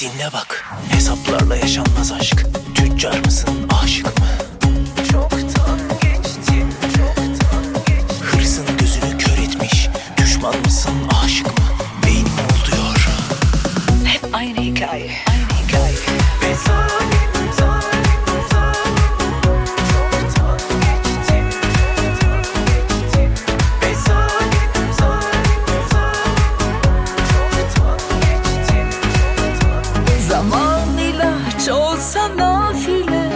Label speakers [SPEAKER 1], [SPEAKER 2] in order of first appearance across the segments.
[SPEAKER 1] Dinle bak hesaplarla yaşanmaz aşk Tüccar mısın aşık mı? Çoktan geçtim çoktan geçtim Hırsın gözünü kör etmiş Düşman mısın aşık mı? Beynim oluyor
[SPEAKER 2] Hep aynı hikaye. Aynı olsa nafile.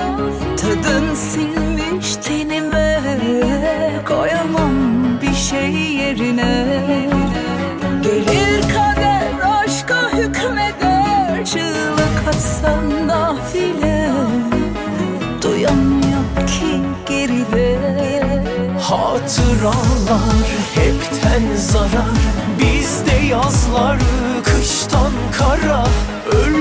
[SPEAKER 2] Tadın sinmiş tenime Koyamam bir şey yerine. Gelir kader aşka hükmeder Çığlık atsan nafile. Duyamıyor ki geride.
[SPEAKER 1] Hatıralar hepten zarar Bizde yazlar kıştan kara. Ölmediysem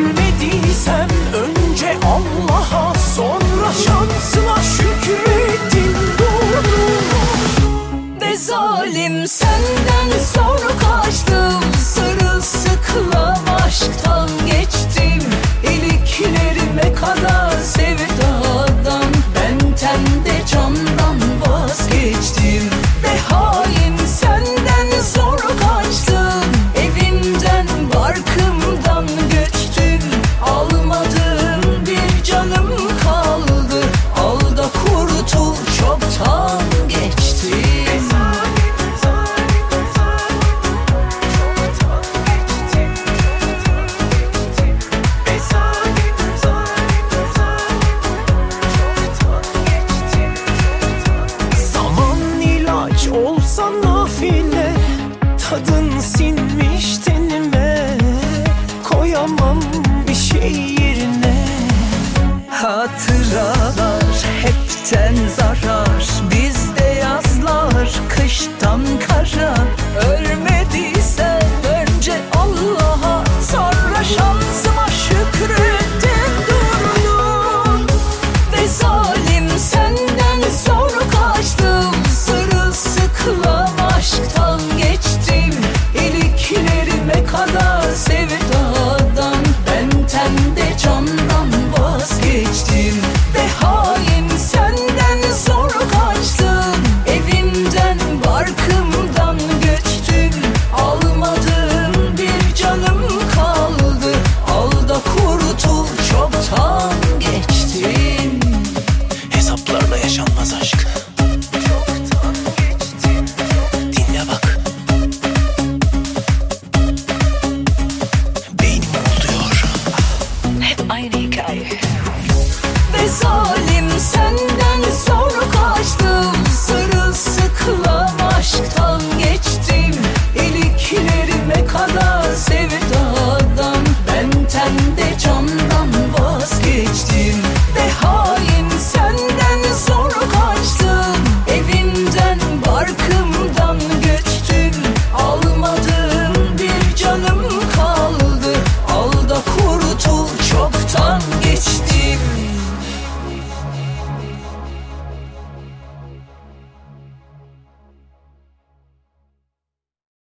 [SPEAKER 1] Tadın sinmiş tenime Koyamam bir şey yerine.
[SPEAKER 2] Hatıralar hepten zarar Bizde yazlar kıştan kara. Ölmediysen önce Allah'a Sonra şansıma şükrettim durdum. Ve senden sonra kaçtım Sırılsıklam aşktan